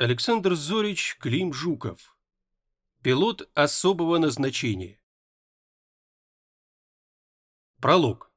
Александр Зорич Клим Жуков. Пилот особого назначения. Пролог.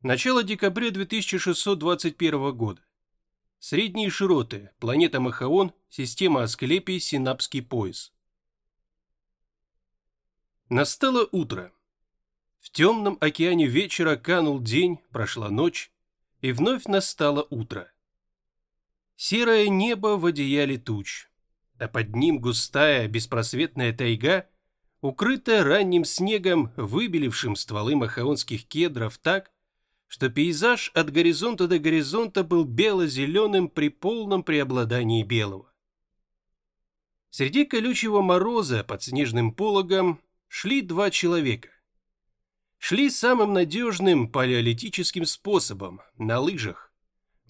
Начало декабря 2621 года. Средние широты, планета Махаон, система Асклепий, Синапский пояс. Настало утро. В темном океане вечера канул день, прошла ночь, и вновь настало утро. Серое небо в одеяле туч, а под ним густая беспросветная тайга, укрытая ранним снегом, выбелившим стволы махаонских кедров так, что пейзаж от горизонта до горизонта был бело-зеленым при полном преобладании белого. Среди колючего мороза под снежным пологом шли два человека. Шли самым надежным палеолитическим способом, на лыжах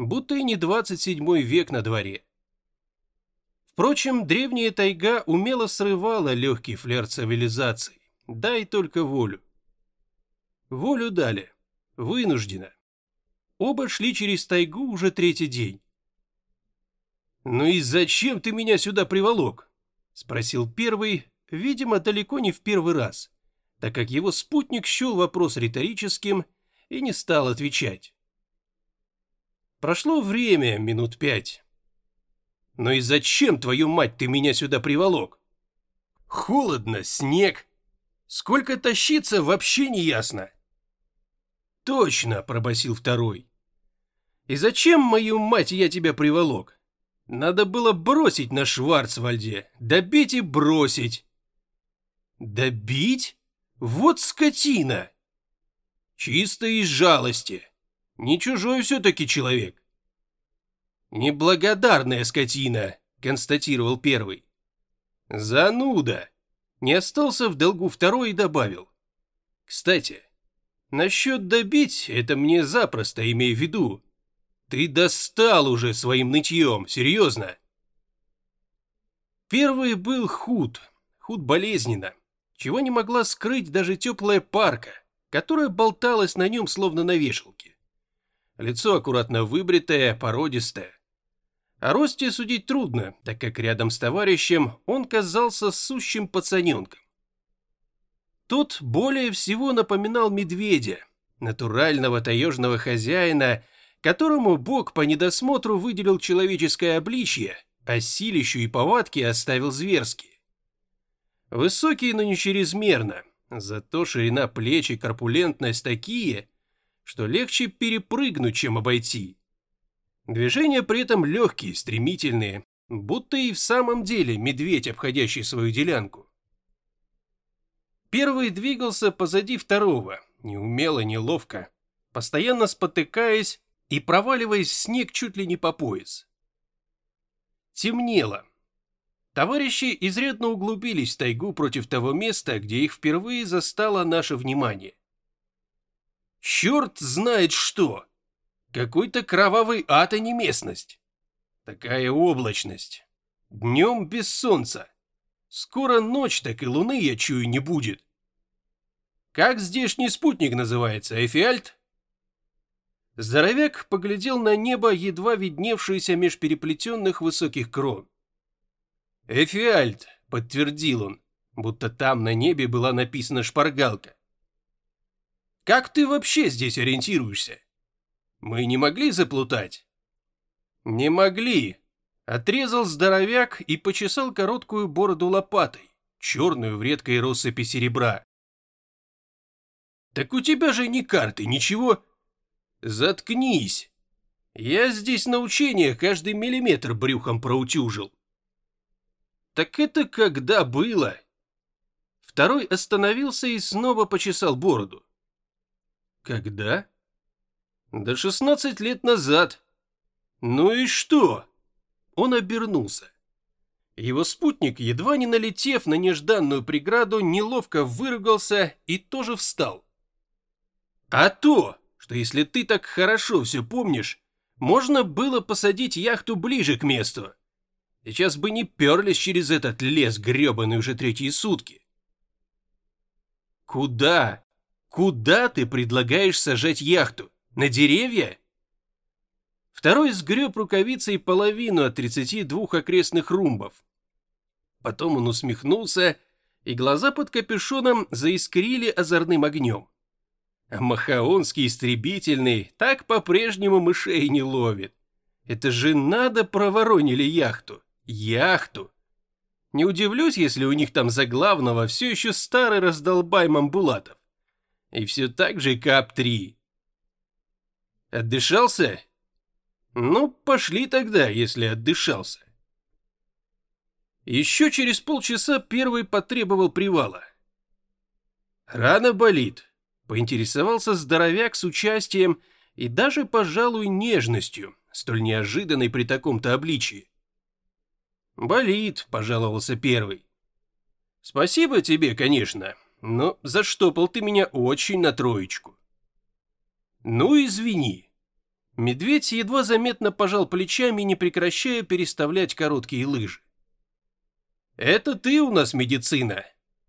будто и не 27 век на дворе. Впрочем, древняя тайга умело срывала легкий флер цивилизации. Дай только волю. Волю дали. Вынужденно. Оба шли через тайгу уже третий день. «Ну и зачем ты меня сюда приволок?» — спросил первый, видимо, далеко не в первый раз, так как его спутник счел вопрос риторическим и не стал отвечать. Прошло время, минут пять. Ну и зачем, твою мать, ты меня сюда приволок? Холодно, снег. Сколько тащиться, вообще не ясно. Точно, пробасил второй. И зачем, мою мать, я тебя приволок? Надо было бросить на Шварцвальде, добить и бросить. Добить? Вот скотина! Чисто из жалости. Не чужой все-таки человек. Неблагодарная скотина, констатировал первый. Зануда. Не остался в долгу второй и добавил. Кстати, насчет добить это мне запросто, имею в виду. Ты достал уже своим нытьем, серьезно. Первый был худ, худ болезненно, чего не могла скрыть даже теплая парка, которая болталась на нем словно на вешалке лицо аккуратно выбритое, породистое. О росте судить трудно, так как рядом с товарищем он казался сущим пацаненком. Тот более всего напоминал медведя, натурального таежного хозяина, которому Бог по недосмотру выделил человеческое обличье, а силищу и повадки оставил зверские. Высокий, но не чрезмерно, зато ширина плеч и корпулентность такие, что легче перепрыгнуть, чем обойти. Движения при этом легкие, стремительные, будто и в самом деле медведь, обходящий свою делянку. Первый двигался позади второго, неумело, неловко, постоянно спотыкаясь и проваливаясь в снег чуть ли не по пояс. Темнело. Товарищи изрядно углубились в тайгу против того места, где их впервые застало наше внимание. Черт знает что! Какой-то кровавый ад, а не местность. Такая облачность. Днем без солнца. Скоро ночь, так и луны, я чую, не будет. Как здешний спутник называется, Эфиальт? Здоровяк поглядел на небо, едва видневшееся меж переплетенных высоких крон. «Эфиальт», — подтвердил он, будто там на небе была написана шпаргалка. Как ты вообще здесь ориентируешься? Мы не могли заплутать? Не могли. Отрезал здоровяк и почесал короткую бороду лопатой, черную в редкой россыпи серебра. Так у тебя же ни карты, ничего. Заткнись. Я здесь на учениях каждый миллиметр брюхом проутюжил. Так это когда было? Второй остановился и снова почесал бороду. Когда? Да 16 лет назад. Ну и что? Он обернулся. Его спутник, едва не налетев на нежданную преграду, неловко выругался и тоже встал. А то, что если ты так хорошо все помнишь, можно было посадить яхту ближе к месту. Сейчас бы не перлись через этот лес гребаный уже третьи сутки. Куда? Куда ты предлагаешь сажать яхту? На деревья? Второй сгреб рукавицей половину от 32 окрестных румбов. Потом он усмехнулся, и глаза под капюшоном заискрили озорным огнем. А махаонский истребительный так по-прежнему мышей не ловит. Это же надо проворонили яхту. Яхту. Не удивлюсь, если у них там за главного все еще старый раздолбай Мамбулатов. И все так же КАП-3. Отдышался? Ну, пошли тогда, если отдышался. Еще через полчаса первый потребовал привала. Рана болит, поинтересовался здоровяк с участием и даже, пожалуй, нежностью, столь неожиданной при таком-то обличии. «Болит», — пожаловался первый. «Спасибо тебе, конечно, но заштопал ты меня очень на троечку». «Ну, извини». Медведь едва заметно пожал плечами, не прекращая переставлять короткие лыжи. «Это ты у нас медицина,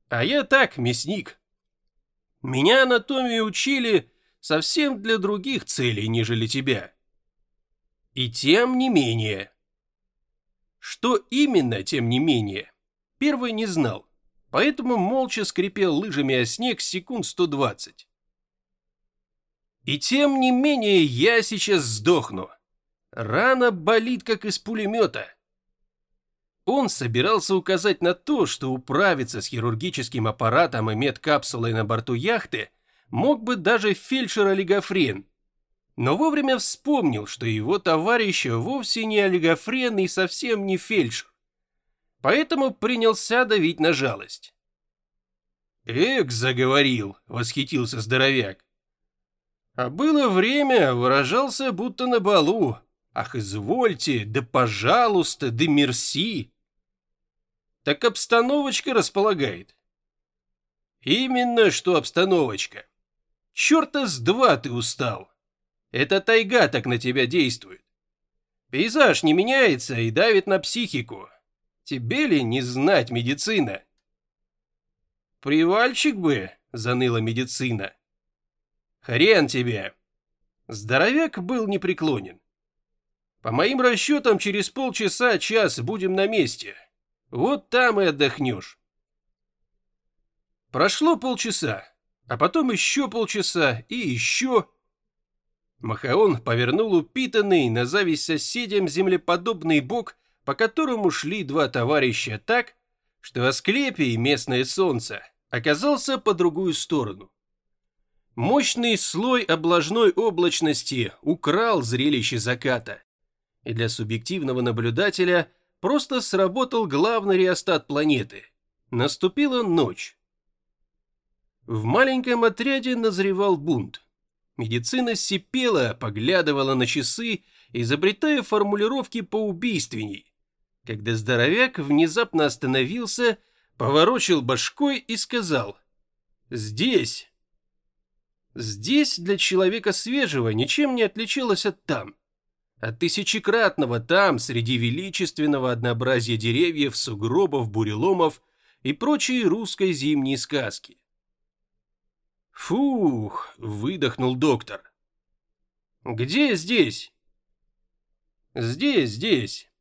а я так, мясник. Меня анатомию учили совсем для других целей, нежели тебя. И тем не менее...» Что именно, тем не менее, первый не знал, поэтому молча скрипел лыжами о снег секунд 120. И тем не менее я сейчас сдохну. Рана болит, как из пулемета. Он собирался указать на то, что управиться с хирургическим аппаратом и медкапсулой на борту яхты мог бы даже фельдшер олигофрен, но вовремя вспомнил, что его товарища вовсе не олигофрен и совсем не фельдшер. Поэтому принялся давить на жалость. «Эк, заговорил!» — восхитился здоровяк. А было время, выражался будто на балу. Ах, извольте, да пожалуйста, да мерси. Так обстановочка располагает. Именно что обстановочка. Черта с два ты устал. Это тайга так на тебя действует. Пейзаж не меняется и давит на психику. Тебе ли не знать медицина? Привальчик бы, заныла медицина. Хрен тебе. Здоровяк был непреклонен. По моим расчетам, через полчаса-час будем на месте. Вот там и отдохнешь. Прошло полчаса, а потом еще полчаса и еще... Махаон повернул упитанный на зависть соседям землеподобный бок, по которому шли два товарища так, что Асклепий, местное солнце, оказался по другую сторону. Мощный слой облажной облачности украл зрелище заката, и для субъективного наблюдателя просто сработал главный реостат планеты. Наступила ночь. В маленьком отряде назревал бунт. Медицина сипела, поглядывала на часы, изобретая формулировки поубийственней. Когда здоровяк внезапно остановился, поворочил башкой и сказал «Здесь». Здесь для человека свежего ничем не отличалось от там. От тысячекратного там, среди величественного однообразия деревьев, сугробов, буреломов и прочей русской зимней сказки. «Фух!» — выдохнул доктор. «Где здесь?» «Здесь, здесь!»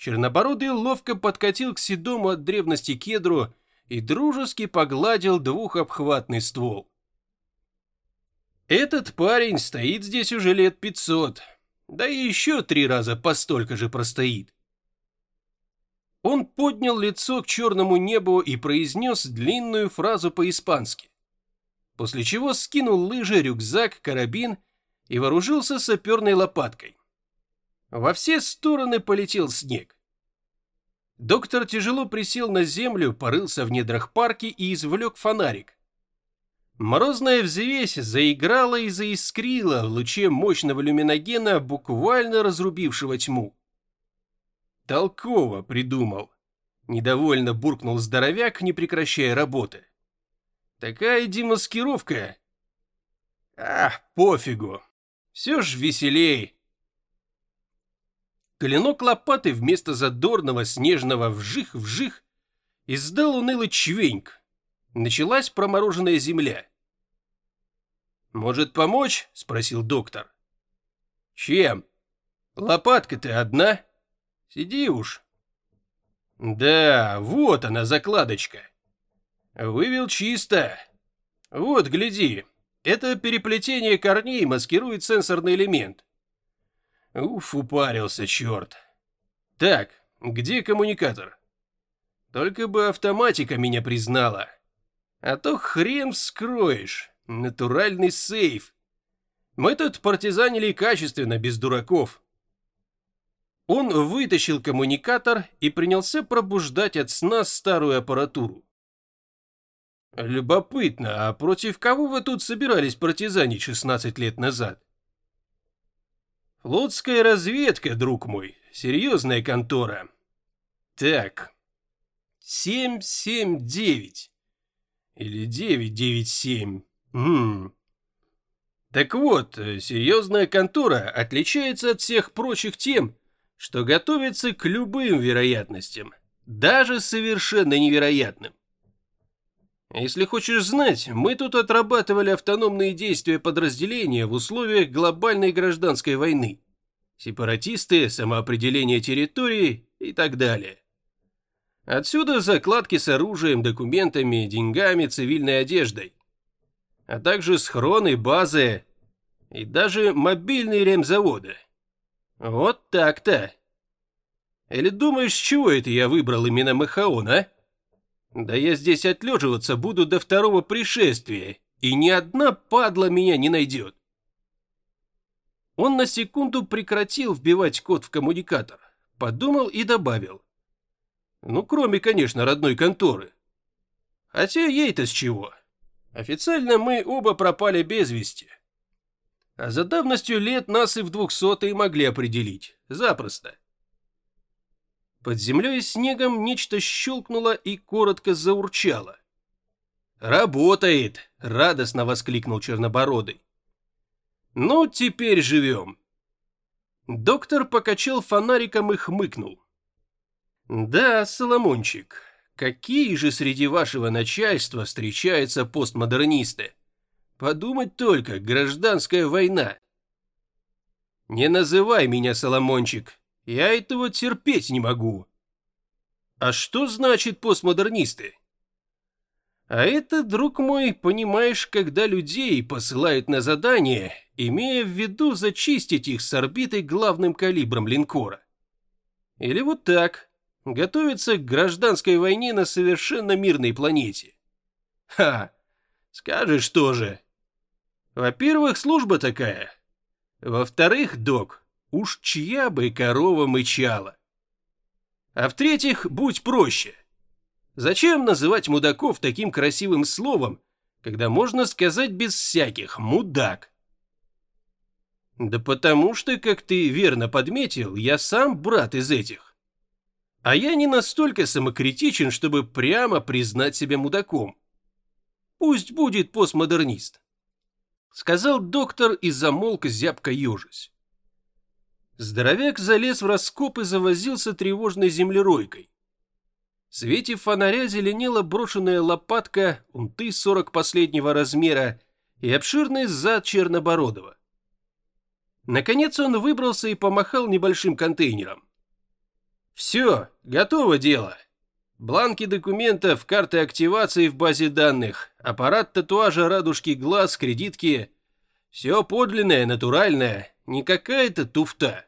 Чернобородый ловко подкатил к седому от древности кедру и дружески погладил двухобхватный ствол. «Этот парень стоит здесь уже лет пятьсот, да и еще три раза по столько же простоит». Он поднял лицо к черному небу и произнес длинную фразу по-испански после чего скинул лыжи, рюкзак, карабин и вооружился саперной лопаткой. Во все стороны полетел снег. Доктор тяжело присел на землю, порылся в недрах парки и извлек фонарик. Морозная взвесь заиграла и заискрила в луче мощного люминогена, буквально разрубившего тьму. Толково придумал. Недовольно буркнул здоровяк, не прекращая работы. Такая демаскировка. Ах, пофигу. Все ж веселей. Клинок лопаты вместо задорного снежного вжих-вжих издал унылый чвеньк. Началась промороженная земля. «Может помочь?» — спросил доктор. «Чем?» Лопатка-то одна. Сиди уж. Да, вот она, закладочка. Вывел чисто. Вот, гляди. Это переплетение корней маскирует сенсорный элемент. Уф, упарился, черт. Так, где коммуникатор? Только бы автоматика меня признала. А то хрен вскроешь. Натуральный сейф. Мы тут партизанили качественно, без дураков. Он вытащил коммуникатор и принялся пробуждать от сна старую аппаратуру. Любопытно, а против кого вы тут собирались партизанить 16 лет назад? Флотская разведка, друг мой, серьезная контора. Так, 779 или 997. Хм. Так вот, серьезная контора отличается от всех прочих тем, что готовится к любым вероятностям, даже совершенно невероятным. Если хочешь знать, мы тут отрабатывали автономные действия подразделения в условиях глобальной гражданской войны. Сепаратисты, самоопределение территории и так далее. Отсюда закладки с оружием, документами, деньгами, цивильной одеждой. А также схроны, базы и даже мобильные ремзаводы. Вот так-то. Или думаешь, чего это я выбрал именно Махаон, а? Да я здесь отлеживаться буду до второго пришествия, и ни одна падла меня не найдет. Он на секунду прекратил вбивать код в коммуникатор, подумал и добавил. Ну, кроме, конечно, родной конторы. Хотя ей-то с чего? Официально мы оба пропали без вести. А за давностью лет нас и в двухсотые могли определить. Запросто. Под землей и снегом нечто щелкнуло и коротко заурчало. «Работает!» — радостно воскликнул Чернобородый. «Ну, теперь живем!» Доктор покачал фонариком и хмыкнул. «Да, Соломончик, какие же среди вашего начальства встречаются постмодернисты? Подумать только, гражданская война!» «Не называй меня Соломончик, я этого терпеть не могу. А что значит постмодернисты? А это, друг мой, понимаешь, когда людей посылают на задание, имея в виду зачистить их с орбиты главным калибром линкора. Или вот так, готовиться к гражданской войне на совершенно мирной планете. Ха, скажешь тоже. Во-первых, служба такая. Во-вторых, док, Уж чья бы корова мычала. А в-третьих, будь проще. Зачем называть мудаков таким красивым словом, когда можно сказать без всяких «мудак»? Да потому что, как ты верно подметил, я сам брат из этих. А я не настолько самокритичен, чтобы прямо признать себя мудаком. Пусть будет постмодернист. Сказал доктор и замолк зябко ежась. Здоровяк залез в раскоп и завозился тревожной землеройкой. В свете фонаря зеленела брошенная лопатка, унты 40 последнего размера и обширный зад Чернобородова. Наконец он выбрался и помахал небольшим контейнером. «Все, готово дело. Бланки документов, карты активации в базе данных, аппарат татуажа радужки глаз, кредитки. Все подлинное, натуральное, не какая-то туфта».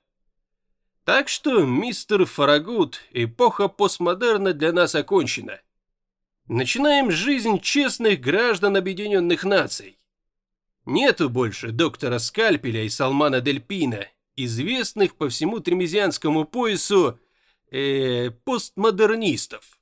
Так что, мистер Фарагут, эпоха постмодерна для нас окончена. Начинаем жизнь честных граждан Объединенных Наций. Нету больше доктора Скальпеля и Салмана Дельпина, известных по всему Тремезианскому поясу э, постмодернистов.